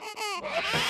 Ha ha ha!